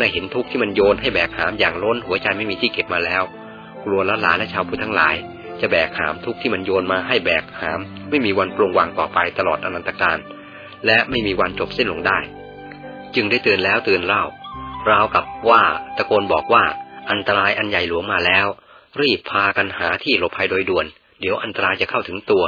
น่ะเห็นทุกข์ที่มันโยนให้แบกหามอย่างล้นหัวใจไม่มีที่เก็บมาแล้ว กลัวละหลานและชาวพุทธทั้งหลาย จะแบกหามทุกข์ที่มันโยนมาให้แบกหาม ไม่มีวันปรงวางต่อไปตลอดอนันตการ และไม่มีวันจบสิ้นลงได้ จึงได้เตือนแล้วเตือนเล่าราวกับว่าตะโกนบอกว่า อันตรายอันใหญ่หลวงมาแล้ว รีบพากันหาที่หลบภัยโดยด่วน เดี๋ยวอันตรายจะเข้าถึงตัว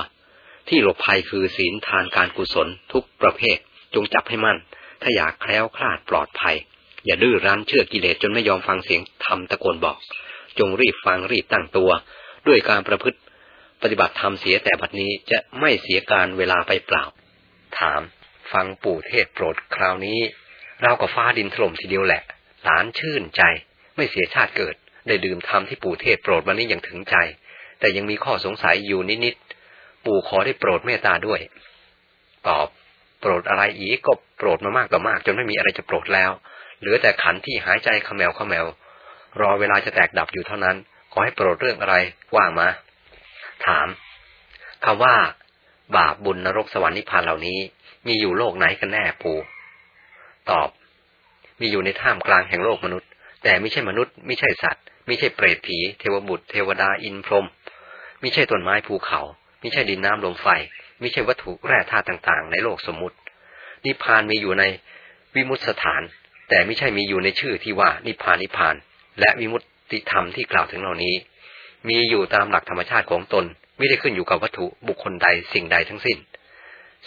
ที่หลบภัยคือศีลทานการกุศลทุกประเภท จงจับให้มั่น ถ้าอยากแคล้วคลาดปลอดภัย อย่าดื้อรั้นเชื่อกิเลสจนไม่ยอมฟังเสียงธรรมตะโกนบอก จงรีบฟังรีบตั้งตัว ด้วยการประพฤติ ปฏิบัติธรรมเสียแต่บัดนี้จะไม่เสียการเวลาไปเปล่า ถาม ฟังปู่เทศโปรดคราวนี้ เรากับฟ้าดินถล่มทีเดียวแหละ หลานชื่นใจ ไม่เสียชาติเกิด ได้ดื่มธรรมที่ปู่เทศโปรดวันนี้อย่างถึงใจ แต่ยังมีข้อสงสัยอยู่นิดๆปู่ขอได้โปรดเมตตาด้วย ตอบ โปรดอะไรอีกก็โปรดมามากต่อมาก จนไม่มีอะไรจะโปรดแล้ว เหลือแต่ขันที่หายใจขมแมวขมแมว รอเวลาจะแตกดับอยู่เท่านั้น ขอให้โปรดเรื่องอะไรว่ามา ถามคำว่า บาปบุญนรกสวรรค์นิพพานเหล่านี้ มีอยู่โลกไหนกันแน่ปู่ตอบ มีอยู่ในท่ามกลางแห่งโลกมนุษย์ แต่ไม่ใช่มนุษย์ไม่ใช่สัตว์ไม่ใช่เปรตผี เทวบุตร เทวดาอินพรหมไม่ใช่ต้นไม้ภูเขาไม่ใช่ดินน้ำลมไฟไม่ใช่วัตถุแร่ธาตุต่างๆ ในโลกสมมตินิพพานมีอยู่ในวิมุตสถาน แต่ไม่ใช่มีอยู่ในชื่อที่ว่านิพพานนิพพาน และวิมุตติธรรมที่กล่าวถึงเหล่านี้ มีอยู่ตามหลักธรรมชาติของตน ไม่ได้ขึ้นอยู่กับวัตถุบุคคลใดสิ่งใดทั้งสิ้น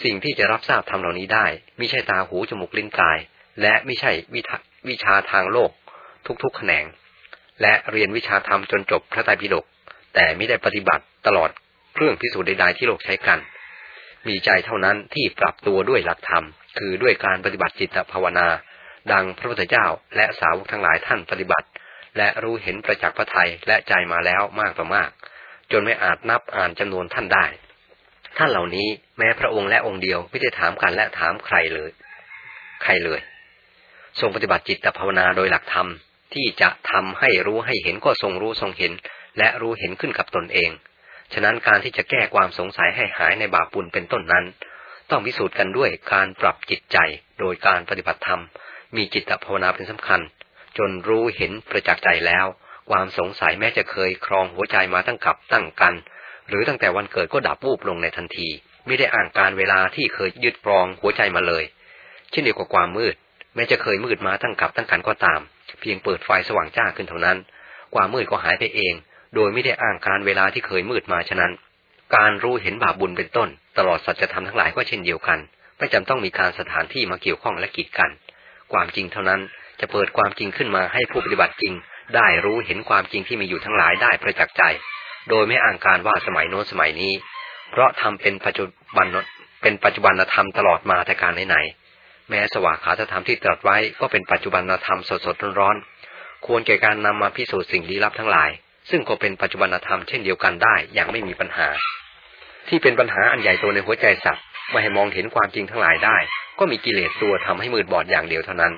สิ่งที่จะรับทราบธรรมเหล่านี้ได้ไม่ใช่ตาหูจมูกลิ้นกาย และไม่ใช่วิวิชาทางโลก ทุกๆแขนง และเรียนวิชาธรรมจนจบพระไตรปิฎกแต่ไม่ได้ปฏิบัติตลอดเครื่องพิสูจน์ใดๆที่โลกใช้กัน มีใจเท่านั้นที่ปรับตัวด้วยหลักธรรม คือด้วยการปฏิบัติจิตภาวนา ดังพระพุทธเจ้าและสาวกทั้งหลายท่านปฏิบัติ และรู้เห็นประจักษ์พระไทยและใจมาแล้วมากต่อมาก จนไม่อาจนับอ่านจำนวนท่านได้ ท่านเหล่านี้แม้พระองค์และองค์เดียวไม่ได้ถามกันและถามใครเลย ใครเลย ทรงปฏิบัติจิตภาวนาโดยหลักธรรมที่จะทำให้รู้ให้เห็นก็ทรงรู้ทรงเห็น และรู้เห็นขึ้นกับตนเอง ฉะนั้นการที่จะแก้ความสงสัยให้หายในบาปบุญเป็นต้นนั้น ต้องพิสูจน์กันด้วยการปรับจิตใจโดยการปฏิบัติธรรม มีจิตภาวนาเป็นสำคัญ จนรู้เห็นประจักษ์ใจแล้ว ความสงสัยแม้จะเคยครองหัวใจมาตั้งกับตั้งกัน หรือตั้งแต่วันเกิดก็ดับวูบลงในทันที ไม่ได้อ่านการเวลาที่เคยยึดครองหัวใจมาเลย เช่นเดียวกับความมืด แม้จะเคยมืดมาตั้งกับตั้งกันก็ตาม เพียงเปิดไฟสว่างจ้าขึ้นเท่านั้น ความมืดก็หายไปเอง โดยไม่ได้อ้างการเวลาที่เคยมืดมาฉะนั้น การรู้เห็นบาปบุญเป็นต้น ตลอดสัจธรรมทั้งหลายก็เช่นเดียวกันไม่จำต้องมีการสถานที่มาเกี่ยวข้องและกีดกัน ความจริงเท่านั้น จะเปิดความจริงขึ้นมาให้ผู้ปฏิบัติจริง ได้รู้เห็นความจริงที่มีอยู่ทั้งหลายได้ประจักษ์ใจ โดยไม่อ้างการว่าสมัยโน้นสมัยนี้ เพราะทำเป็นปัจจุบันเป็นปัจจุบันธรรมตลอดมาแต่การไหนๆแม้สวากขาธรรมที่ตรัสไว้ก็เป็นปัจจุบันธรรมสดๆร้อนๆควรแก่การนำมาพิสูจน์สิ่งลี้ลับทั้งหลาย ซึ่งก็เป็นปัจจุบันธรรมเช่นเดียวกันได้อย่างไม่มีปัญหา ที่เป็นปัญหาอันใหญ่โตในหัวใจสัตว์ ไม่ให้มองเห็นความจริงทั้งหลายได้ ก็มีกิเลสตัวทำให้มืดบอดอย่างเดียวเท่านั้น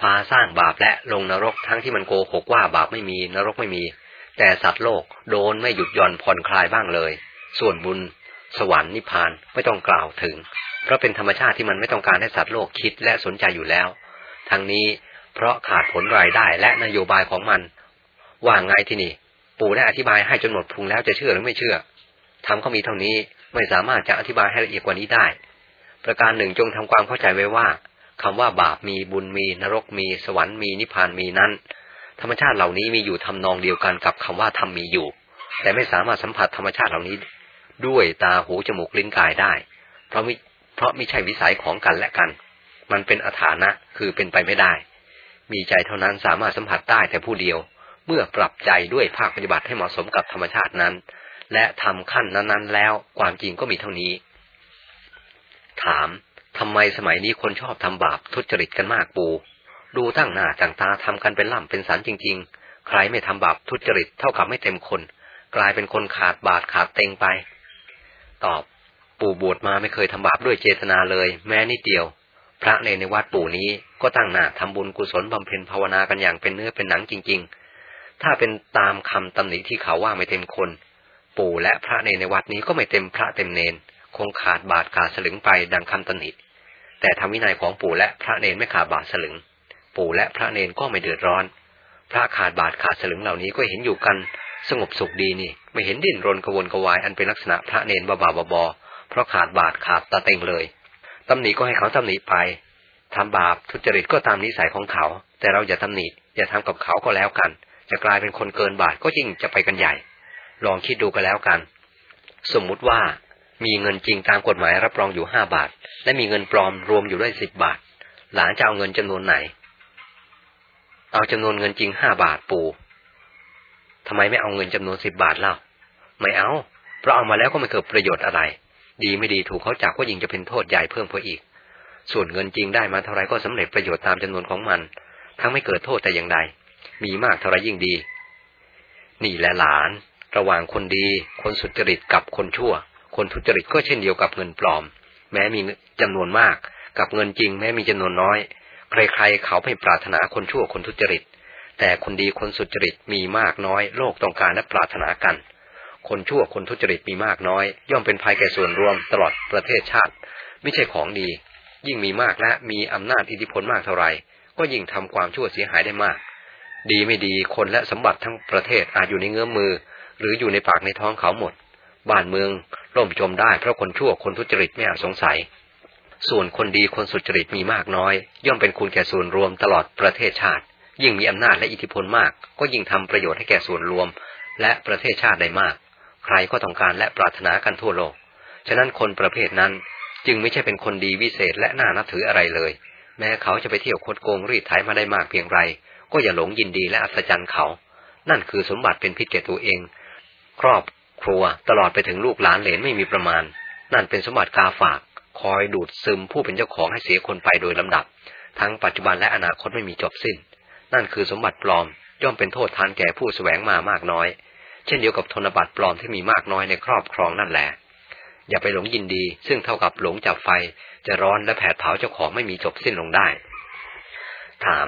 พาสร้างบาปและลงนรกทั้งที่มันโกหกว่าบาปไม่มีนรกไม่มี แต่สัตว์โลกโดนไม่หยุดหย่อนผ่อนคลายบ้างเลย ส่วนบุญ สวรรค์นิพพานไม่ต้องกล่าวถึง เพราะเป็นธรรมชาติที่มันไม่ต้องการให้สัตว์โลกคิดและสนใจอยู่แล้ว ทั้งนี้เพราะขาดผลรายได้และนโยบายของมัน ว่าไงที่นี่ ปู่ได้อธิบายให้จนหมดพุงแล้วจะเชื่อหรือไม่เชื่อทำเขามีเท่านี้ ไม่สามารถจะอธิบายให้ละเอียดกว่านี้ได้ ประการหนึ่งจงทำความเข้าใจไว้ว่าคำว่าบาปมีบุญมีนรกมีสวรรค์มีนิพพานมีนั้น ธรรมชาติเหล่านี้มีอยู่ทำนองเดียวกันกับคำว่าธรรมมีอยู่ แต่ไม่สามารถสัมผัสธรรมชาติเหล่านี้ ด้วยตาหูจมูกลิ้นกายได้ เพราะมิเพราะไม่ใช่วิสัยของกันและกัน มันเป็นอฐานะคือเป็นไปไม่ได้ มีใจเท่านั้นสามารถสัมผัสได้แต่ผู้เดียว เมื่อปรับใจด้วยภาคปฏิบัติให้เหมาะสมกับธรรมชาตินั้น และทำขั้นนั้นๆ แล้วความจริงก็มีเท่านี้ ถามทำไมสมัยนี้คนชอบทำบาปทุจริตกันมากปู ดูตั้งหน้าจังตาทำกันเป็นล่ำเป็นสันจริง ๆ ใครไม่ทำบาปทุจริตเท่ากับไม่เต็มคน กลายเป็นคนขาดบาทขาดเต็งไป ตอบ ปู่บวชมาไม่เคยทำบาปด้วยเจตนาเลย แม้นิดเดียว พระในในวัดปู่นี้ก็ตั้งหน้าทำบุญกุศลบำเพ็ญภาวนากันอย่างเป็นเนื้อเป็นหนังจริง ๆ ถ้าเป็นตามคำตำหนิที่เขาว่าไม่เต็มคน ปู่และพระในในวัดนี้ก็ไม่เต็มพระเต็มเนน คงขาดบาทขาดสลึงไปดังคำตนิแต่ธรรมวินัยของปู่และพระเนนไม่ขาดบาทสลึง ปู่และพระเนนก็ไม่เดือดร้อน พระขาดบาทขาดสลึงเหล่านี้ก็เห็นอยู่กัน สงบสุขดีนี่ ไม่เห็นดิ้นรนกวนกวายอันเป็นลักษณะพระเนนบาบบอเพราะขาดบาทขาดตาเต็งเลยตำหนิก็ให้เขาตำหนิไปทำบาปทุจริตก็ตามนิสัยของเขา แต่เราอย่าตำหนิอย่าทำกับเขาก็แล้วกัน จะกลายเป็นคนเกินบาทก็ยิ่งจะไปกันใหญ่ ลองคิดดูกันแล้วกัน สมมุติว่ามีเงินจริงตามกฎหมายรับรองอยู่ห้าบาท และมีเงินปลอมรวมอยู่ด้วยสิบบาท หลานจะเอาเงินจำนวนไหน เอาจำนวนเงินจริงห้าบาทปู่ทำไมไม่เอาเงินจำนวนสิบบาทเล่าไม่เอา เพราะเอามาแล้วก็ไม่เกิดประโยชน์อะไร ดีไม่ดีถูกเขาจับก็ยิ่งจะเป็นโทษใหญ่เพิ่มเพิ่มอีก ส่วนเงินจริงได้มาเท่าไรก็สำเร็จประโยชน์ตามจำนวนของมัน ทั้งไม่เกิดโทษแต่อย่างใด มีมากเท่าไรยิ่งดี นี่แหละหลาน ระหว่างคนดี คนสุจริตกับคนชั่ว คนทุจริตก็เช่นเดียวกับเงินปลอม แม้มีจำนวนมาก กับเงินจริง แม้มีจำนวนน้อย ใครๆเขาไม่ปรารถนาคนชั่วคนทุจริต แต่คนดีคนสุจริตมีมากน้อย โลกต้องการและปรารถนากัน คนชั่วคนทุจริตมีมากน้อย ย่อมเป็นภัยแก่ส่วนรวมตลอดประเทศชาติ ไม่ใช่ของดี ยิ่งมีมากและมีอำนาจอิทธิพลมากเท่าไหร่ก็ยิ่งทำความชั่วเสียหายได้มาก ดีไม่ดีคนและสมบัติทั้งประเทศอาจอยู่ในเงื้อมมือ หรืออยู่ในปากในท้องเขาหมด บ้านเมืองร่มจมได้เพราะคนชั่วคนทุจริตไม่อาจสงสัย ส่วนคนดีคนสุจริตมีมากน้อย ย่อมเป็นคุณแก่ส่วนรวมตลอดประเทศชาติ ยิ่งมีอำนาจและอิทธิพลมาก ก็ยิ่งทำประโยชน์ให้แก่ส่วนรวม และประเทศชาติได้มาก ใครก็ต้องการและปรารถนากันทั่วโลก ฉะนั้นคนประเภทนั้นจึงไม่ใช่เป็นคนดีวิเศษและน่านับถืออะไรเลย แม้เขาจะไปเที่ยวคดโกงรีดไถมาได้มากเพียงไร ก็อย่าหลงยินดีและอัศจรรย์เขา นั่นคือสมบัติเป็นพิษแก่ตัวเอง ครอบครัวตลอดไปถึงลูกหลานเหลนไม่มีประมาณ นั่นเป็นสมบัติกาฝาก คอยดูดซึมผู้เป็นเจ้าของให้เสียคนไปโดยลำดับ ทั้งปัจจุบันและอนาคตไม่มีจบสิ้น นั่นคือสมบัติปลอม ย่อมเป็นโทษทานแก่ผู้แสวงมามากน้อย เช่นเดียวกับธนบัตรปลอมที่มีมากน้อยในครอบครองนั่นแหละอย่าไปหลงยินดี ซึ่งเท่ากับหลงจับไฟ จะร้อนและแผดเผาเจ้าของไม่มีจบสิ้นลงได้ ถาม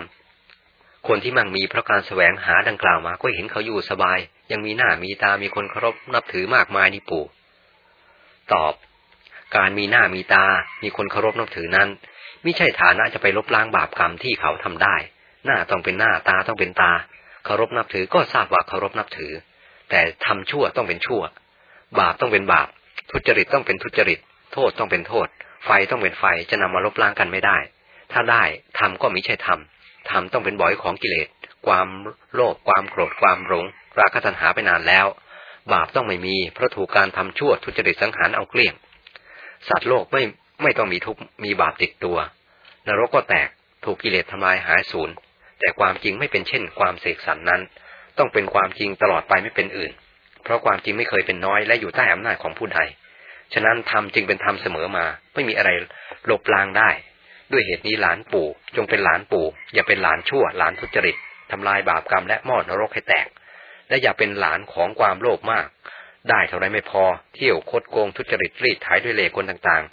คนที่มั่งมีเพราะการแสวงหาดังกล่าวมาก็เห็นเขาอยู่สบาย ยังมีหน้ามีตามีคนเคารพนับถือมากมายนี่ปู่ ตอบ การมีหน้ามีตา มีคนเคารพนับถือนั้นไม่ใช่ฐานะจะไปลบล้างบาปกรรมที่เขาทำได้ หน้าต้องเป็นหน้าตาต้องเป็นตา เคารพนับถือก็ทราบว่าเคารพนับถือ แต่ทำชั่วต้องเป็นชั่ว บาปต้องเป็นบาป ทุจริตต้องเป็นทุจริต โทษต้องเป็นโทษ ไฟต้องเป็นไฟจะนำมาลบล้างกันไม่ได้ ถ้าได้ทำก็มิใช่ทำทำต้องเป็นบ่อยของกิเลส ความโลภความโกรธความหลง ราคะตัณหาไปนานแล้ว บาปต้องไม่มี เพราะถูกการทำชั่วทุจริตสังหารเอาเกลี้ยง สัตว์โลกไม่ไม่ต้องมีทุกมีบาปติดตัว นรกก็แตกถูกกิเลสทำลายหายสูญแต่ความจริงไม่เป็นเช่น ความเสกสรรนั้น ต้องเป็นความจริงตลอดไปไม่เป็นอื่น เพราะความจริงไม่เคยเป็นน้อยและอยู่ใต้อำนาจของผู้ใดฉะนั้นธรรมจึงเป็นธรรมเสมอมา ไม่มีอะไรลบล้างได้ ด้วยเหตุนี้หลานปู่ จงเป็นหลานปู่ อย่าเป็นหลานชั่ว หลานทุจริตทำลายบาปกรรมและมอดนรกให้แตก และอย่าเป็นหลานของความโลภมาก ได้เท่าไรไม่พอ เที่ยวคดโกงทุจริตรีดไถด้วยเล่ห์คนต่าง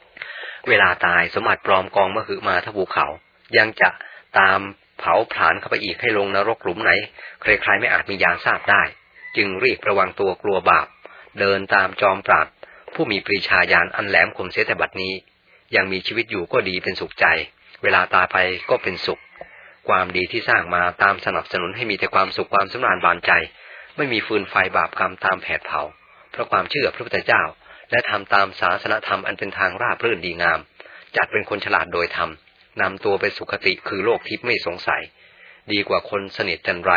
ๆ เวลาตายสมบัติปลอมกองมะหือมาทภูเขา ยังจะตามเผาผลาญเข้าไปอีกให้ลงนรกหลุมไหน ใครๆไม่อาจมียานทราบได้ จึงรีบระวังตัวกลัวบาป เดินตามจอมปราดผู้มีปรีชาญาณอันแหลมคมเสียแต่บัดนี้ ยังมีชีวิตอยู่ก็ดีเป็นสุขใจ เวลาตายไปก็เป็นสุข ความดีที่สร้างมาตามสนับสนุนให้มีแต่ความสุขความสำราญบานใจ ไม่มีฟืนไฟบาปกรรมตามแผดเผา เพราะความเชื่อพระพุทธเจ้า และทำตามศาสนธรรมอันเป็นทางราบรื่นดีงาม จัดเป็นคนฉลาดโดยธรรมนำตัวไปสุคติคือโลกทิพย์ไม่สงสัย ดีกว่าคนสนิทจันไร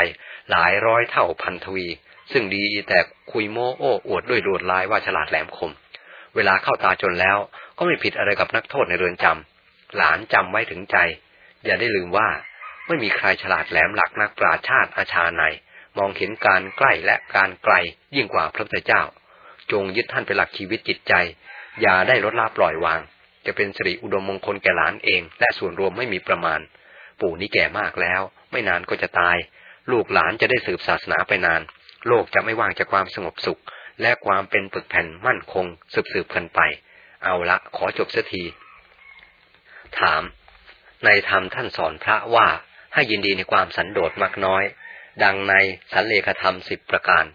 หลายร้อยเท่าพันทวี ซึ่งดีแต่คุยโม้โอ้อวดด้วยโดดลายว่าฉลาดแหลมคม เวลาเข้าตาจนแล้วก็ไม่ผิดอะไรกับนักโทษในเรือนจำหลานจำไว้ถึงใจ อย่าได้ลืมว่า ไม่มีใครฉลาดแหลมหลักนักปราชาติอาชาในมองเห็นการใกล้และการไกลยิ่งกว่าพระพุทธเจ้า จงยึดท่านเป็นหลักชีวิตจิตใจ อย่าได้ลดละปล่อยวาง จะเป็นสิริอุดมมงคลแก่หลานเอง และส่วนรวมไม่มีประมาณ ปู่นี้แก่มากแล้ว ไม่นานก็จะตาย ลูกหลานจะได้สืบศาสนาไปนาน โลกจะไม่ว่างจากความสงบสุข และความเป็นปึกแผ่นมั่นคง สืบสืบกันไป เอาละขอจบเสักทีถาม ในธรรมท่านสอนพระว่า ให้ยินดีในความสันโดษมากน้อย ดังในสันเลขธรรมสิบประการ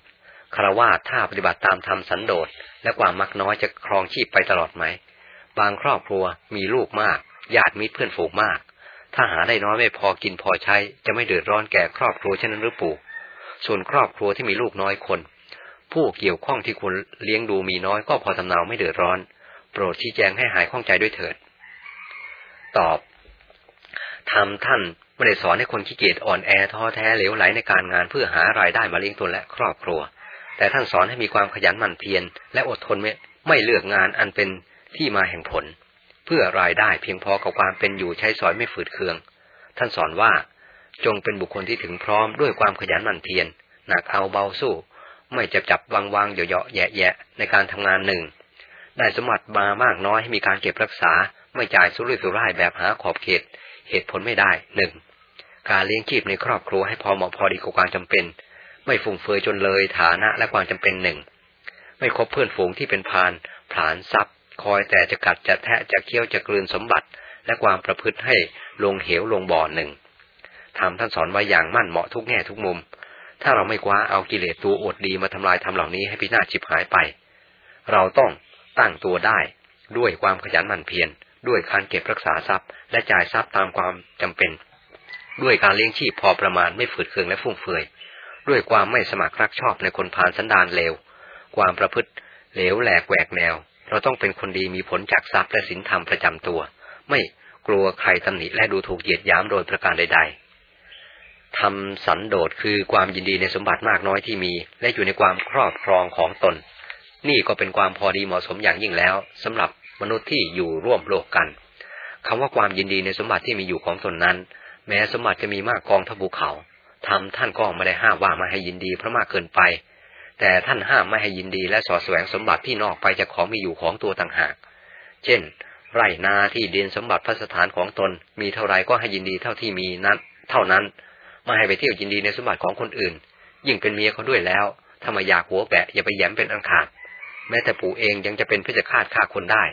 คารวะถ้าปฏิบัติตามธรรมสันโดษและความมักน้อยจะครองชีพไปตลอดไหม บางครอบครัวมีลูกมาก ญาติมิตรเพื่อนฝูงมาก ถ้าหาได้น้อยไม่พอกินพอใช้ จะไม่เดือดร้อนแก่ครอบครัวเช่นนั้นหรือปู่ส่วนครอบครัวที่มีลูกน้อยคน ผู้เกี่ยวข้องที่คุณเลี้ยงดูมีน้อยก็พอทำเนาไม่เดือดร้อน โปรดชี้แจงให้หายข้องใจด้วยเถิด ตอบทำท่าน ไม่ได้สอนให้คนขี้เกียจอ่อนแอท้อแท้เหลวไหลในการงานเพื่อหารายได้มาเลี้ยงตนและครอบครัว แต่ท่านสอนให้มีความขยันหมั่นเพียรและอดทนไม่ไม่เลือกงานอันเป็นที่มาแห่งผล เพื่อรายได้เพียงพอกับความเป็นอยู่ใช้สอยไม่ฝืดเคือง ท่านสอนว่าจงเป็นบุคคลที่ถึงพร้อมด้วยความขยันหมั่นเพียรหนักเอาเบาสู้ ไม่จับจับวางวางเหยาะแยะแยะในการทำงานหนึ่ง ได้สมบัติมามากน้อยให้มีการเก็บรักษา ไม่จ่ายสุรุ่ยสุร่ายแบบหาขอบเขต เหตุผลไม่ได้หนึ่ง การเลี้ยงชีพในครอบครัวให้พอเหมาะพอดีกับความจำเป็น ไม่ฟุ่มเฟือยจนเลยฐานะและความจำเป็นหนึ่ง ไม่คบเพื่อนฝูงที่เป็นพานผลานทรัพย์ คอยแต่จะกัดจะแทะจะเคี้ยวจะกลืนสมบัติ และความประพฤติให้ลงเหวลงบ่อหนึ่งทำท่านสอนไว้อย่างมั่นเหมาะทุกแง่ทุกมุม ถ้าเราไม่คว้าเอากิเลสตัวอดดีมาทำลายทำเหล่านี้ให้พินาศฉิบหายไป เราต้องตั้งตัวได้ ด้วยความขยันหมั่นเพียรด้วยการเก็บรักษาทรัพย์ และจ่ายทรัพย์ตามความจำเป็น ด้วยการเลี้ยงชีพพอประมาณไม่ฝืดเคืองและฟุ่มเฟือย ด้วยความไม่สมัครรักชอบในคนพานสันดานเลว ความประพฤติเหลวแหลกแหวกแนว เราต้องเป็นคนดีมีผลจากทรัพย์และศีลธรรมประจำตัว ไม่กลัวใครตำหนิและดูถูกเหยียดย้ำโดยประการใด ๆทำสันโดษคือความยินดีในสมบัติมากน้อยที่มี และอยู่ในความครอบครองของตน นี่ก็เป็นความพอดีเหมาะสมอย่างยิ่งแล้วสำหรับมนุษย์ที่อยู่ร่วมโลกกันคำว่าความยินดีในสมบัติที่มีอยู่ของตนนั้น แม้สมบัติจะมีมากกองทัพภูเขาทำท่านก็ไม่ได้ห้ามว่ามาให้ยินดีเพราะมากเกินไป แต่ท่านห้ามไม่ให้ยินดีและสอดแสวงสมบัติที่นอกไปจากของมีอยู่ของตัวต่างหาก เช่น ไร่นาที่ดินสมบัติพระสถานของตน มีเท่าไรก็ให้ยินดีเท่าที่มีนั้น เท่านั้นไม่ให้ไปเที่ยวยินดีในสมบัติของคนอื่น ยิ่งเป็นเมียเขาด้วยแล้วถ้ามาอยากหัวแบะอย่าไปแย้มเป็นอันขาด แม้แต่ปู่เองยังจะเป็นพิจฆาตฆ่าคนได้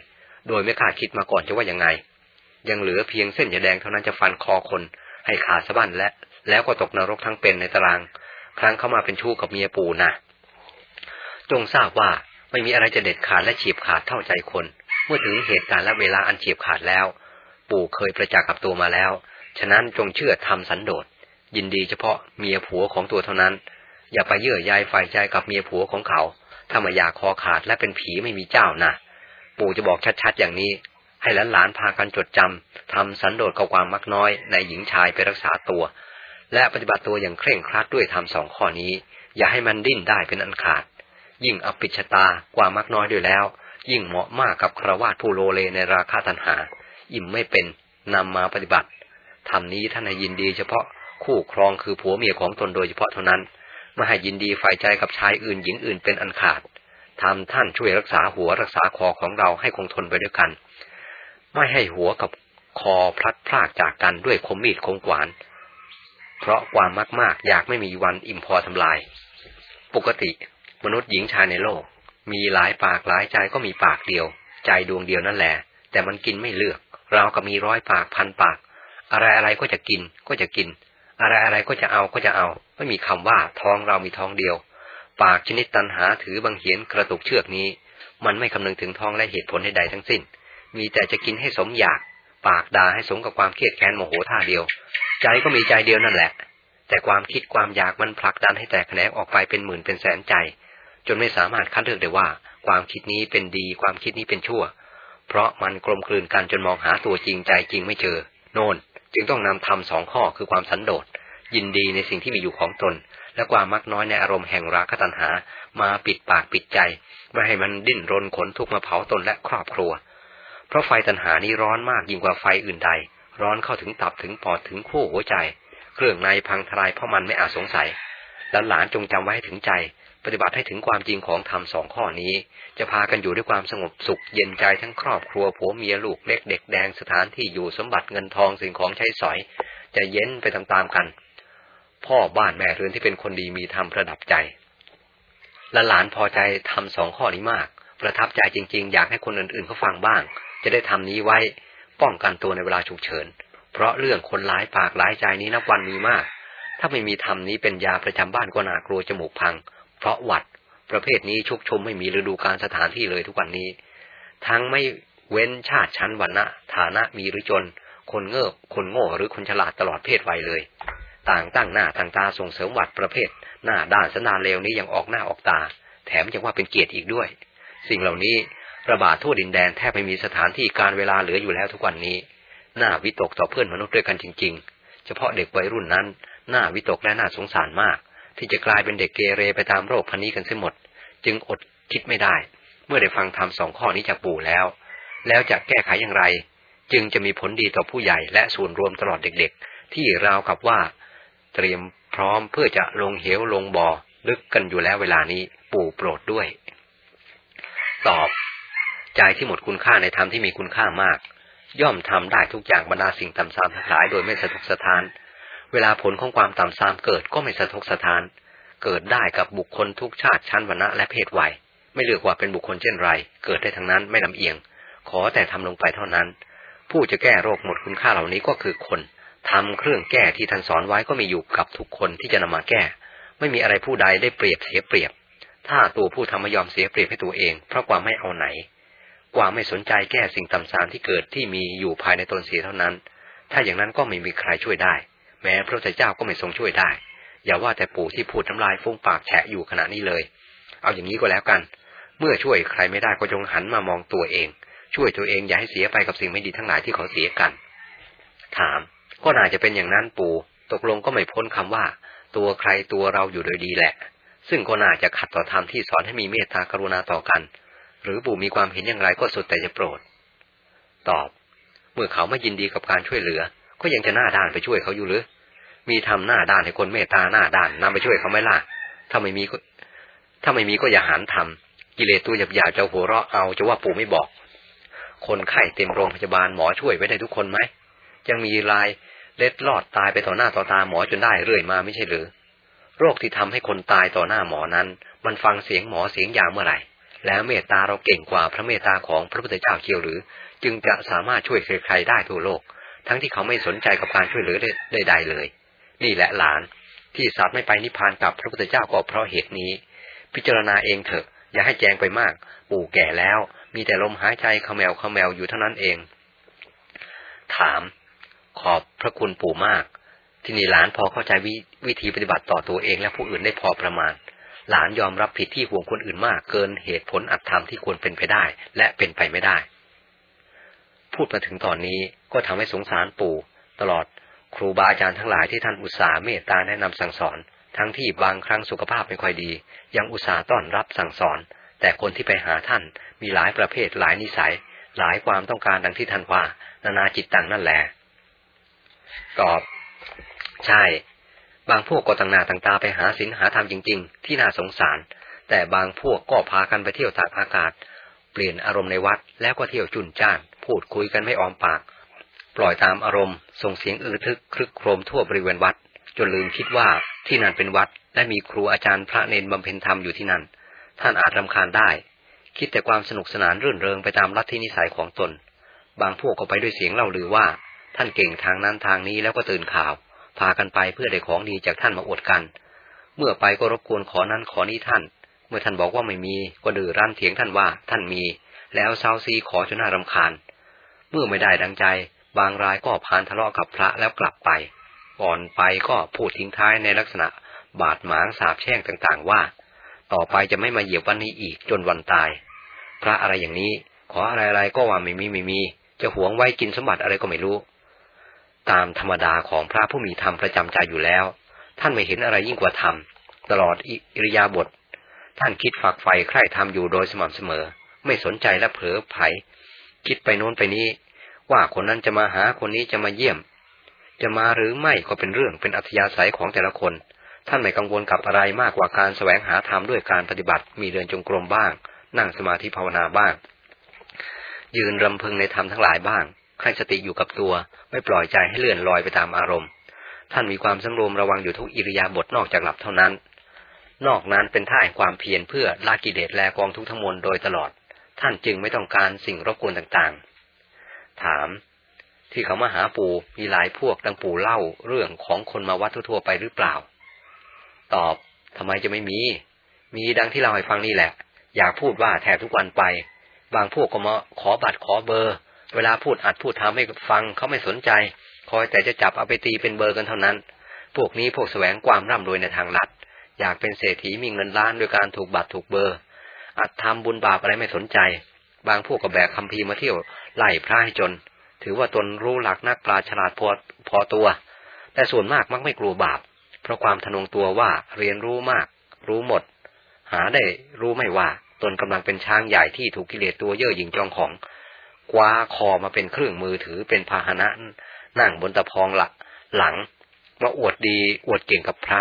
โดยไม่คาดคิดมาก่อนจะว่ายังไง ยังเหลือเพียงเส้นยาแดงเท่านั้นจะฟันคอคน ให้ขาดสะบั้นและ แล้วก็ตกนรกทั้งเป็นในตาราง ครั้งเข้ามาเป็นชู้กับเมียปู่นะจงทราบว่าไม่มีอะไรจะเด็ดขาดและฉีบขาดเท่าใจคน เมื่อถึงเหตุการณ์และเวลาอันฉีบขาดแล้ว ปู่เคยประจักษ์กับตัวมาแล้ว ฉะนั้นจงเชื่อทำสันโดษยินดีเฉพาะเมียผัวของตัวเท่านั้น อย่าไปเยื่อใยฝ่ายใจกับเมียผัวของเขา ถ้ามาอยากคอขาดและเป็นผีไม่มีเจ้าน่ะ ปู่จะบอกชัดๆอย่างนี้ ให้หลานๆพากันจดจำทำสันโดษกับความมักน้อย ในหญิงชายไปรักษาตัว และปฏิบัติตัวอย่างเคร่งครัดด้วยทำสองข้อนี้ อย่าให้มันดิ้นได้เป็นอันขาด ยิ่งอภิชตากว่ามักน้อยด้วยแล้ว ยิ่งเหมาะมากกับครวาตผู้โลเลในราคาตันหา อิ่มไม่เป็นนำมาปฏิบัติทำนี้ท่านให้ยินดีเฉพาะคู่ครองคือผัวเมียของตนโดยเฉพาะเท่านั้นไม่ให้ยินดีฝ่ายใจกับชายอื่นหญิงอื่นเป็นอันขาดทำท่านช่วยรักษาหัวรักษาคอของเราให้คงทนไปด้วยกัน ไม่ให้หัวกับคอพลัดพรากจากกันด้วยคมมีดคมกวาน เพราะความมากๆ อยากไม่มีวันอิ่มพอทำลาย ปกติมนุษย์หญิงชายในโลก มีหลายปากหลายใจก็มีปากเดียว ใจดวงเดียวนั่นแหละ แต่มันกินไม่เลือก เราก็มีร้อยปากพันปาก อะไรอะไรก็จะกินก็จะกิน อะไรอะไรก็จะเอาก็จะเอา ไม่มีคำว่าท้องเรามีท้องเดียว ปากชนิดตันหาถือบางเหียนกระตุกเชือกนี้ มันไม่คำนึงถึงท้องและเหตุผลใดๆทั้งสิ้น มีแต่จะกินให้สมอยาก ปากด่าให้สมกับความเครียดแค้นโมโหท่าเดียว ใจก็มีใจเดียวนั่นแหละ แต่ความคิดความอยากมันผลักดันให้แตกแขนงออกไปเป็นหมื่นเป็นแสนใจ จนไม่สามารถคัดเลือกได้ว่า ความคิดนี้เป็นดี ความคิดนี้เป็นชั่ว เพราะมันกลมกลืนกันจนมองหาตัวจริงใจจริงไม่เจอ โน่น จึงต้องนำทำสองข้อคือความสันโดษยินดีในสิ่งที่มีอยู่ของตน และความมักน้อยในอารมณ์แห่งราคะตัณหา มาปิดปากปิดใจ ไม่ให้มันดิ้นรนขนทุกข์มาเผาตนและครอบครัว เพราะไฟตัณหานี้ร้อนมากยิ่งกว่าไฟอื่นใด ร้อนเข้าถึงตับถึงปอดถึงขั้วหัวใจ เครื่องในพังทลายเพราะมันไม่อาจสงสัยแล้วหลานจงจำไว้ให้ถึงใจ ปฏิบัติให้ถึงความจริงของธรรมสองข้อนี้ จะพากันอยู่ด้วยความสงบสุขเย็นใจทั้งครอบครัวผัวเมียลูกเล็กเด็กแดงสถานที่อยู่สมบัติเงินทองสิ่งของใช้สอย จะเย็นไปตามๆกัน พ่อบ้านแม่เรือนที่เป็นคนดีมีธรรมประดับใจและหลานพอใจทำสองข้อนี้มาก ประทับใจจริง ๆ อยากให้คนอื่นๆเขาฟังบ้าง จะได้ทำนี้ไว้ป้องกันตัวในเวลาฉุกเฉิน เพราะเรื่องคนร้ายปากร้ายใจนี้นับวันมีมาก ถ้าไม่มีธรรมนี้เป็นยาประจำบ้านก็น่ากลัวจมูกพัง เพราะหวัดประเภทนี้ชุกชมไม่มีฤดูการสถานที่เลยทุกวันนี้ ทั้งไม่เว้นชาติชั้นวรรณะ ฐานะมีหรือจน คนเง่อคนโง่หรือคนฉลาดตลอดเพศวัยเลย ต่างตั้งหน้าทางตาส่งเสริมหวัดประเภท หน้าด้านสนานเลวนี้ยังออกหน้าออกตา แถมยังว่าเป็นเกียรติอีกด้วย สิ่งเหล่านี้ ระบาดทั่วดินแดนแทบไม่มีสถานที่การเวลาเหลืออยู่แล้วทุกวันนี้ หน้าวิตกต่อเพื่อนมนุษย์ด้วยกันจริง ๆ เฉพาะเด็กวัยรุ่นนั้น หน้าวิตกและน่าสงสารมาก ที่จะกลายเป็นเด็กเกเรไปตามโรคพันนี้กันเสียหมด จึงอดคิดไม่ได้ เมื่อได้ฟังธรรมสองข้อนี้จากปู่แล้ว แล้วจะแก้ไขอย่างไร จึงจะมีผลดีต่อผู้ใหญ่และส่วนรวมตลอดเด็กๆ ที่ราวกับว่า เตรียมพร้อมเพื่อจะลงเหวลงบ่อลึกกันอยู่แล้วเวลานี้ปู่โปรดด้วย ตอบ ใจที่หมดคุณค่าในธรรมที่มีคุณค่ามาก ย่อมทำได้ทุกอย่างบรรดาสิ่งต่ำซามทั้งหลายโดยไม่สะทกสะทาน เวลาผลของความต่ำซามเกิดก็ไม่สะทกสะทาน เกิดได้กับบุคคลทุกชาติชั้นวรรณะและเพศวัย ไม่เลือกว่าเป็นบุคคลเช่นไร เกิดได้ทั้งนั้นไม่ลำเอียง ขอแต่ทำลงไปเท่านั้น ผู้จะแก้โรคหมดคุณค่าเหล่านี้ก็คือคนทำเครื่องแก้ที่ท่านสอนไว้ก็มีอยู่กับทุกคนที่จะนำมาแก้ ไม่มีอะไรผู้ใดได้เปรียบเสียเปรียบ ถ้าตัวผู้ทำไม่ยอมเสียเปรียบให้ตัวเอง เพราะความไม่เอาไหน ความไม่สนใจแก้สิ่งต่ำสามที่เกิดที่มีอยู่ภายในตนเสียเท่านั้น ถ้าอย่างนั้นก็ไม่มีใครช่วยได้ แม้พระเจ้าก็ไม่ทรงช่วยได้ อย่าว่าแต่ปู่ที่พูดน้ำลายฟุ้งปากแฉะอยู่ขณะนี้เลย เอาอย่างนี้ก็แล้วกัน เมื่อช่วยใครไม่ได้ก็จงหันมามองตัวเอง ช่วยตัวเองอย่าให้เสียไปกับสิ่งไม่ดีทั้งหลายที่เขาเสียกัน ถาม ก็น่าจะเป็นอย่างนั้นปู่ ตกลงก็ไม่พ้นคำว่า ตัวใครตัวเราอยู่โดยดีแหละ ซึ่งก็น่าจะขัดต่อธรรมที่สอนให้มีเมตตากรุณาต่อกัน หรือปู่มีความเห็นอย่างไรก็สุดแต่จะโปรด ตอบ เมื่อเขาไม่ยินดีกับการช่วยเหลือ ก็ยังจะหน้าด้านไปช่วยเขาอยู่หรือ มีทำหน้าด้านให้คนเมตตาหน้าด้านนำไปช่วยเขาไม่ล่ะถ้าไม่มีก็ถ้าไม่มีก็อย่าหันทำกิเลสตัวหยาบๆจะหัวเราะเอาจะว่าปู่ไม่บอก คนไข้เต็มโรงพยาบาลหมอช่วยไว้ได้ทุกคนไหมยังมีรายเล็ดลอดตายไปต่อหน้าต่อตาหมอจนได้เรื่อยมาไม่ใช่หรือ โรคที่ทำให้คนตายต่อหน้าหมอนั้น มันฟังเสียงหมอเสียงยาเมื่อไหร่ แล้วเมตตาเราเก่งกว่าพระเมตตาของพระพุทธเจ้าเชียวหรือ จึงจะสามารถช่วยใครๆได้ทั่วโลก ทั้งที่เขาไม่สนใจกับการช่วยเหลือใดๆเลย นี่แหละหลานที่สัตว์ไม่ไปนิพพานกับพระพุทธเจ้าก็เพราะเหตุนี้ พิจารณาเองเถอะ อย่าให้แจงไปมาก ปู่แก่แล้ว มีแต่ลมหายใจขมแมวขมแมวอยู่เท่านั้นเอง ถาม ขอบพระคุณปู่มาก ที่นี่หลานพอเข้าใจววิธีปฏิบัติต่อตัวเองและผู้อื่นได้พอประมาณ หลานยอมรับผิดที่ห่วงคนอื่นมากเกินเหตุผลอัตธรรมที่ควรเป็นไปได้ และเป็นไปไม่ได้ พูดมาถึงตอนนี้ก็ทำให้สงสารปู่ ตลอดครูบาอาจารย์ทั้งหลายที่ท่านอุตส่าห์เมตตาแนะนำสั่งสอน ทั้งที่บางครั้งสุขภาพไม่ค่อยดี ยังอุตส่าห์ต้อนรับสั่งสอน แต่คนที่ไปหาท่านมีหลายประเภทหลายนิสัย หลายความต้องการดังที่ท่านว่า นานาจิตตังนั่นแหละตอบ ใช่ บางพวกก็ต่างหน้าต่างตาไปหาศีลหาธรรมจริง ๆ ที่น่าสงสาร แต่บางพวกก็พากันไปเที่ยวตากอากาศ เปลี่ยนอารมณ์ในวัดแล้วก็เที่ยวจุนจ้าน พูดคุยกันไม่ออมปาก ปล่อยตามอารมณ์ ส่งเสียงอือทึกครึกโครมทั่วบริเวณวัด จนลืมคิดว่าที่นั่นเป็นวัด และมีครูอาจารย์พระเนนบำเพ็ญธรรมอยู่ที่นั่น ท่านอาจรำคาญได้ คิดแต่ความสนุกสนานรื่นเริงไปตามลัทธินิสัยของตน บางพวกก็ไปด้วยเสียงเล่าลือว่า ท่านเก่งทางนั้นทางนี้แล้วก็ตื่นข่าว พากันไปเพื่อได้ของดีจากท่านมาอวดกัน เมื่อไปก็รบกวนขอนั้นขอนี้ท่าน เมื่อท่านบอกว่าไม่มีก็ดื้อรั้นเถียงท่านว่าท่านมี แล้วเซาซีขอจนน่ารำคาญ เมื่อไม่ได้ดังใจ บางรายก็พานทะเลาะกับพระแล้วกลับไปก่อนไปก็พูดทิ้งท้ายในลักษณะบาดหมางสาบแช่งต่างๆว่า ต่อไปจะไม่มาเหยียบวันนี้อีกจนวันตาย พระอะไรอย่างนี้ ขออะไรๆก็ว่าไม่มีไม่มี จะหวงไว้กินสมบัติอะไรก็ไม่รู้ ตามธรรมดาของพระผู้มีธรรมประจำใจอยู่แล้ว ท่านไม่เห็นอะไรยิ่งกว่าธรรม ตลอดอิริยาบถท่านคิดฝักใฝ่ใคร่ทำอยู่โดยสม่ำเสมอ ไม่สนใจและเผลอไผคิดไปโน้นไปนี้ ว่าคนนั้นจะมาหาคนนี้จะมาเยี่ยม จะมาหรือไม่ก็เป็นเรื่องเป็นอัธยาศัยของแต่ละคน ท่านไม่กังวลกับอะไรมากกว่าการแสวงหาธรรมด้วยการปฏิบัติ มีเดินจงกรมบ้าง นั่งสมาธิภาวนาบ้าง ยืนรำพึงในธรรมทั้งหลายบ้าง ให้สติอยู่กับตัว ไม่ปล่อยใจให้เลื่อนลอยไปตามอารมณ์ ท่านมีความสำรวมระวังอยู่ทุกอิริยาบถนอกจากหลับเท่านั้น นอกนั้นเป็นท่าแห่งความเพียรเพื่อลากิเลสแลกองทุกทั้งมวลโดยตลอด ท่านจึงไม่ต้องการสิ่งรบกวนต่างๆ ถาม ที่เขามาหาปู่มีหลายพวกดังปู่เล่าเรื่องของคนมาวัดทั่วไปหรือเปล่า ตอบทำไมจะไม่มี มีดังที่เราให้ฟังนี่แหละ อยากพูดว่าแทบทุกวันไป บางพวกก็มาขอบัตรขอเบอร์ เวลาพูดอัดพูดทำให้ฟังเขาไม่สนใจ คอยแต่จะจับเอาไปตีเป็นเบอร์กันเท่านั้น พวกนี้พวกแสวงความร่ำรวยในทางลัด อยากเป็นเศรษฐีมีเงินล้านโดยการถูกบัตรถูกเบอร์ อัดทำบุญบาปอะไรไม่สนใจ บางพวกก็แบกคำพีมาเที่ยวไล่พระให้จน ถือว่าตนรู้หลักนักปราชญ์พอพอตัว แต่ส่วนมากมักไม่กลัวบาป เพราะความทนงตัวว่าเรียนรู้มาก รู้หมด หาได้รู้ไม่ว่าตนกำลังเป็นช้างใหญ่ที่ถูกกิเลสตัวเย่อหยิ่งจองของ คว้าคอมาเป็นเครื่องมือถือเป็นพาหนะนั่งบนตะพองละหลังมาอวดดีอวดเก่งกับพระ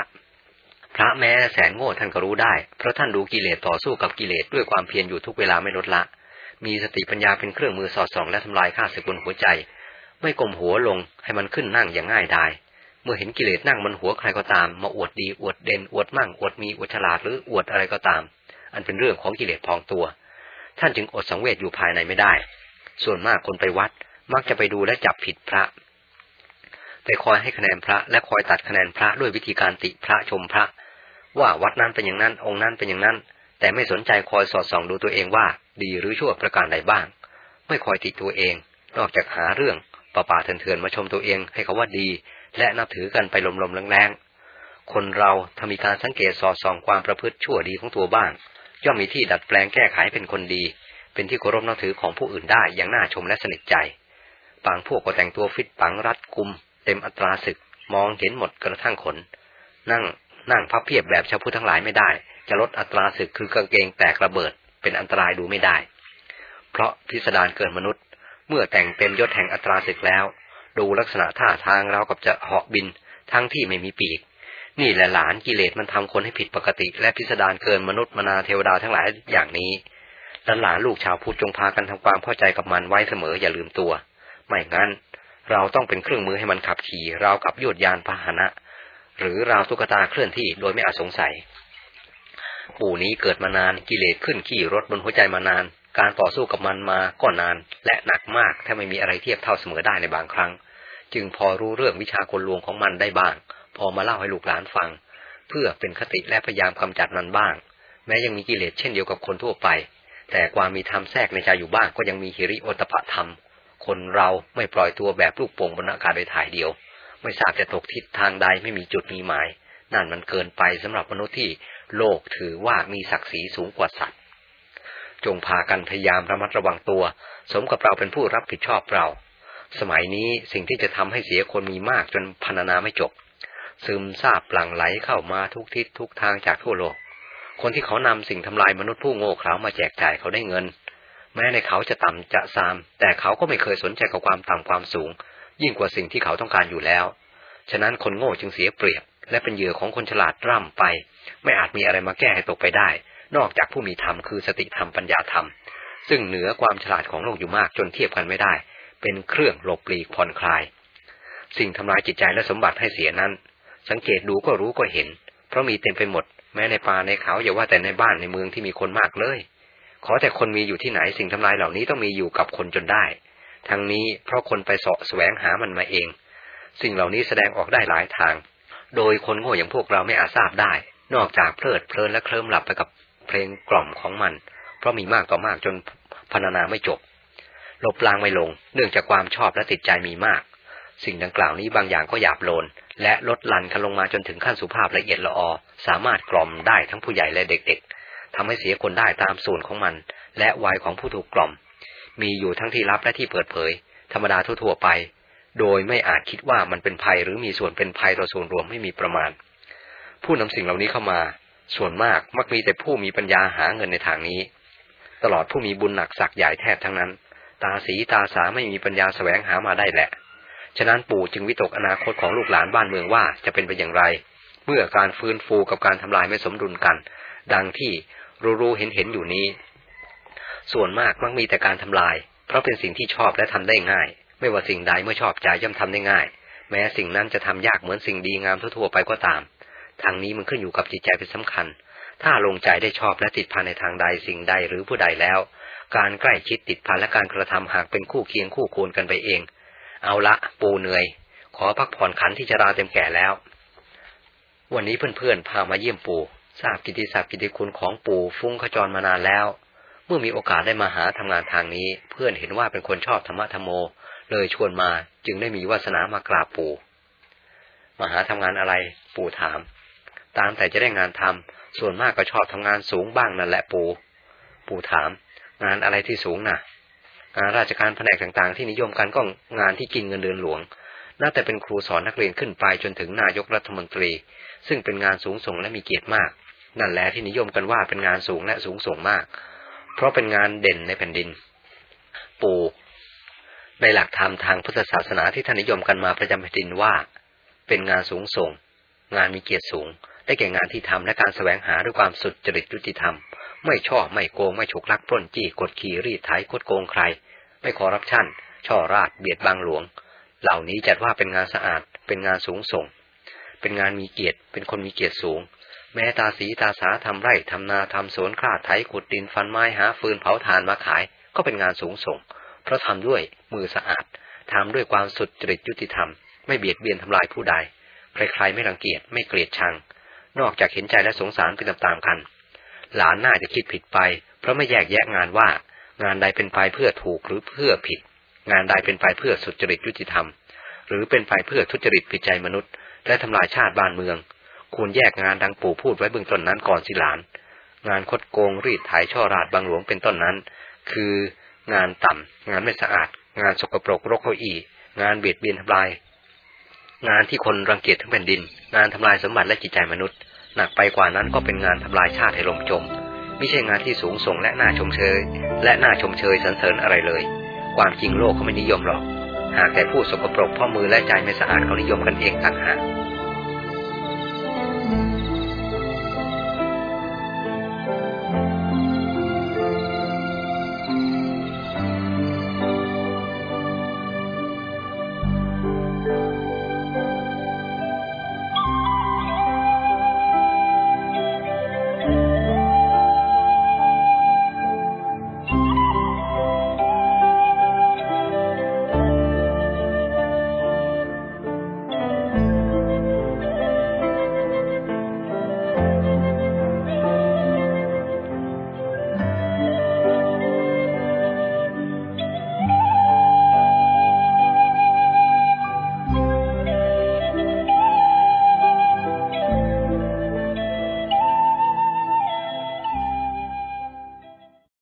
พระแม้แสนโง่ท่านก็รู้ได้ เพราะท่านดูกิเลสต่อสู้กับกิเลสด้วยความเพียรอยู่ทุกเวลาไม่ลดละ มีสติปัญญาเป็นเครื่องมือสอดส่องและทำลายข้าศึกบนหัวใจ ไม่กลมหัวลงให้มันขึ้นนั่งอย่างง่ายดายเมื่อเห็นกิเลสนั่งบนหัวใครก็ตาม มาอวดดีอวดเด่นอวดมั่งอวดมีอวดฉลาดหรืออวดอะไรก็ตาม อันเป็นเรื่องของกิเลสพองตัว ท่านจึงอดสังเวชอยู่ภายในไม่ได้ ส่วนมากคนไปวัด มักจะไปดูและจับผิดพระ ไปคอยให้คะแนนพระ และคอยตัดคะแนนพระด้วยวิธีการติพระชมพระ ว่าวัดนั้นเป็นอย่างนั้นองค์นั้นเป็นอย่างนั้น แต่ไม่สนใจคอยสอดส่องดูตัวเองว่า ดีหรือชั่วประการใดบ้าง ไม่คอยติตัวเอง นอกจากหาเรื่องป่าป่าเถื่อนๆมาชมตัวเอง ให้เขาว่าดี และนับถือกันไปลมๆแรงๆคนเราถ้ามีการสังเกตสอดส่องความประพฤติชั่วดีของตัวบ้างย่อมมีที่ดัดแปลงแก้ไขเป็นคนดี เป็นที่เคารพนับถือของผู้อื่นได้อย่างน่าชมและสนิทใจ บางพวกก็แต่งตัวฟิตปังรัดกุม เต็มอัตราศึก มองเห็นหมดกระทั่งขน นั่งนั่งพับเพียบแบบชาวพุทธทั้งหลายไม่ได้ จะลดอัตราศึกคือกางเกงแตกระเบิด เป็นอันตรายดูไม่ได้ เพราะพิสดารเกินมนุษย์ เมื่อแต่งเต็มยศแห่งอัตราศึกแล้ว ดูลักษณะท่าทางเรากับจะเหาะบินทั้งที่ไม่มีปีก นี่แหละหลานกิเลสมันทำคนให้ผิดปกติ และพิสดารเกินมนุษย์มนาเทวดาทั้งหลายอย่างนี้ หลานลูกชาวพุทธจงพากันทำความเข้าใจกับมันไว้เสมออย่าลืมตัว ไม่งั้น เราต้องเป็นเครื่องมือให้มันขับขี่ราวกับยวดยานพาหนะ หรือราวตุ๊กตาเคลื่อนที่โดยไม่อาจสงสัย ปู่นี้เกิดมานานกิเลสขึ้นขี่รถบนหัวใจมานาน การต่อสู้กับมันมาก็นาน และหนักมากถ้าไม่มีอะไรเทียบเท่าเสมอได้ในบางครั้ง จึงพอรู้เรื่องวิชาคนลวงของมันได้บ้าง พอมาเล่าให้ลูกหลานฟัง เพื่อเป็นคติและพยายามกำจัดมันบ้าง แม้ยังมีกิเลสเช่นเดียวกับคนทั่วไป แต่ความมีธรรมแทรกในใจอยู่บ้างก็ยังมีหิริโอตปะธรรม คนเราไม่ปล่อยตัวแบบลูกโป่งบนอากาศโดยถ่ายเดียว ไม่ทราบจะตกทิศทางใดไม่มีจุดมีหมาย นั่นมันเกินไปสำหรับมนุษย์ที่โลกถือว่ามีศักดิ์ศรีสูงกว่าสัตว์ จงพากันพยายามระมัดระวังตัว สมกับเราเป็นผู้รับผิดชอบเรา สมัยนี้สิ่งที่จะทำให้เสียคนมีมากจนพรรณนาไม่จบ ซึมซาบหลั่งไหลเข้ามาทุกทิศทุกทางจากทั่วโลก คนที่เขานำสิ่งทำลายมนุษย์ผู้โง่เขลามาแจกจ่ายเขาได้เงิน แม้ในเขาจะต่ำจะซาม แต่เขาก็ไม่เคยสนใจกับความต่ำความสูง ยิ่งกว่าสิ่งที่เขาต้องการอยู่แล้ว ฉะนั้นคนโง่จึงเสียเปรียบ และเป็นเหยื่อของคนฉลาดร่ำไป ไม่อาจมีอะไรมาแก้ให้ตกไปได้ นอกจากผู้มีธรรมคือสติธรรมปัญญาธรรม ซึ่งเหนือความฉลาดของโลกอยู่มากจนเทียบกันไม่ได้ เป็นเครื่องหลบปลีกผ่อนคลาย สิ่งทำลายจิตใจและสมบัติให้เสียนั้น สังเกตดูก็รู้ก็เห็น เพราะมีเต็มไปหมด แม้ในป่าในเขาอย่าว่าแต่ในบ้านในเมืองที่มีคนมากเลย ขอแต่คนมีอยู่ที่ไหนสิ่งทำลายเหล่านี้ต้องมีอยู่กับคนจนได้ ทั้งนี้เพราะคนไปเสาะแสวงหามันมาเอง สิ่งเหล่านี้แสดงออกได้หลายทาง โดยคนโง่อย่างพวกเราไม่อาจทราบได้ นอกจากเพลิดเพลินและเคลิ้มหลับไปกับเพลงกล่อมของมัน เพราะมีมากต่อมากจนพรรณนาไม่จบลบลางไม่ลง เนื่องจากความชอบและติดใจมีมาก สิ่งดังกล่าวนี้บางอย่างก็หยาบโลน และลดลันกันลงมาจนถึงขั้นสุภาพละเอียดละออ สามารถกล่อมได้ทั้งผู้ใหญ่และเด็กๆทำให้เสียคนได้ตามส่วนของมัน และวัยของผู้ถูกกล่อม มีอยู่ทั้งที่ลับและที่เปิดเผย ธรรมดาทั่วๆไป โดยไม่อาจคิดว่ามันเป็นภัยหรือมีส่วนเป็นภัยต่อส่วนรวมไม่มีประมาณ ผู้นำสิ่งเหล่านี้เข้ามา ส่วนมากมักมีแต่ผู้มีปัญญาหาเงินในทางนี้ ตลอดผู้มีบุญหนักสักใหญ่แทบทั้งนั้น ตาสีตาสาไม่มีปัญญาแสวงหามาได้แหละฉะนั้นปู่จึงวิตกอนาคตของลูกหลานบ้านเมืองว่าจะเป็นไปอย่างไร เมื่อการฟื้นฟูกับการทำลายไม่สมดุลกัน ดังที่รู้ๆเห็นๆอยู่นี้ ส่วนมากมักมีแต่การทำลาย เพราะเป็นสิ่งที่ชอบและทำได้ง่าย ไม่ว่าสิ่งใดเมื่อชอบใจย่อมทำได้ง่าย แม้สิ่งนั้นจะทำยากเหมือนสิ่งดีงามทั่วๆไปก็ตาม ทางนี้มันขึ้นอยู่กับจิตใจเป็นสำคัญ ถ้าลงใจได้ชอบและติดพันในทางใดสิ่งใดหรือผู้ใดแล้ว การใกล้ชิดติดพันและการกระทำหากเป็นคู่เคียงคู่ควรกันไปเอง เอาละปูเหนื่อย ขอพักผ่อนขันที่จะราเต็มแก่แล้ว วันนี้เพื่อนๆพามาเยี่ยมปู่ทราบกิติศักดิ์กิติคุณของปู่ฟุ้งขจรมานานแล้ว เมื่อมีโอกาสได้มาหาทำงานทางนี้ เพื่อนเห็นว่าเป็นคนชอบธรรมะธรรมโม เลยชวนมาจึงได้มีวาสนามากราบปู่มาหาทำงานอะไร ปู่ถาม ตามแต่จะได้งานทำส่วนมากก็ชอบทำงานสูงบ้างนั่นแหละปู่ปู่ถาม งานอะไรที่สูงนะ่ะงานราชการแผนกต่างๆ ที่นิยมกันก็งานที่กินเงินเดือนหลวง น่าแต่เป็นครูสอนนักเรียนขึ้นไปจนถึงนายกรัฐมนตรี ซึ่งเป็นงานสูงส่งและมีเกียรติมาก นั่นแหละที่นิยมกันว่าเป็นงานสูงและสูงส่งมาก เพราะเป็นงานเด่นในแผ่นดิน ปู่ในหลักธรรมทางพุทธศาสนาที่ท่านนิยมกันมาประจำแผ่นดินว่า เป็นงานสูงส่ง งานมีเกียรติสูง ได้แก่งานที่ทำและการแสวงหาด้วยความสุดจริตยุติธรรม ไม่ช่อไม่โกงไม่ฉกลักปล้นจี้กดขี่รีดไถคดโกงใคร ไม่คอรับชั่น ช่อราดเบียดบังหลวง เหล่านี้จัดว่าเป็นงานสะอาด เป็นงานสูงส่ง เป็นงานมีเกียรติ เป็นคนมีเกียรติสูง แม้ตาสีตาสาทำไร่ทำนาทำสวนคลาดไถขุดดินฟันไม้หาฟืนเผาถ่านมาขาย ก็เป็นงานสูงส่ง เพราะทำด้วยมือสะอาดทำด้วยความสุดจริตยุติธรรม ไม่เบียดเบียนทำลายผู้ใด ใครๆไม่รังเกียจไม่เกลียดชัง นอกจากเห็นใจและสงสารเป็นตามๆกัน หลานน่าจะคิดผิดไป เพราะไม่แยกแยะงานว่า งานใดเป็นไปเพื่อถูกหรือเพื่อผิด งานใดเป็นไปเพื่อสุจริตยุติธรรม หรือเป็นไปเพื่อทุจริตผิดใจมนุษย์ และทำลายชาติบ้านเมือง ควรแยกงานดังปู่พูดไว้เบื้องต้นนั้นก่อนสิหลาน งานคดโกงรีดไถช่อราดบางหลวงเป็นต้นนั้น คืองานต่ำงานไม่สะอาด งานสกปรกรกเก้าอี้งานเบียดเบียนทำลาย งานที่คนรังเกียจทั้งแผ่นดิน งานทำลายสมบัติและจิตใจมนุษย์ หนักไปกว่านั้นก็เป็นงานทำลายชาติให้ล่มจมไม่ใช่งานที่สูงส่งและน่าชมเชย และน่าชมเชยสรรเสริญอะไรเลย ความจริงโลกเขาไม่นิยมหรอก หากแต่ผู้สกปรกพ่อมือและใจไม่สะอาดเขานิยมกันเองต่างหาก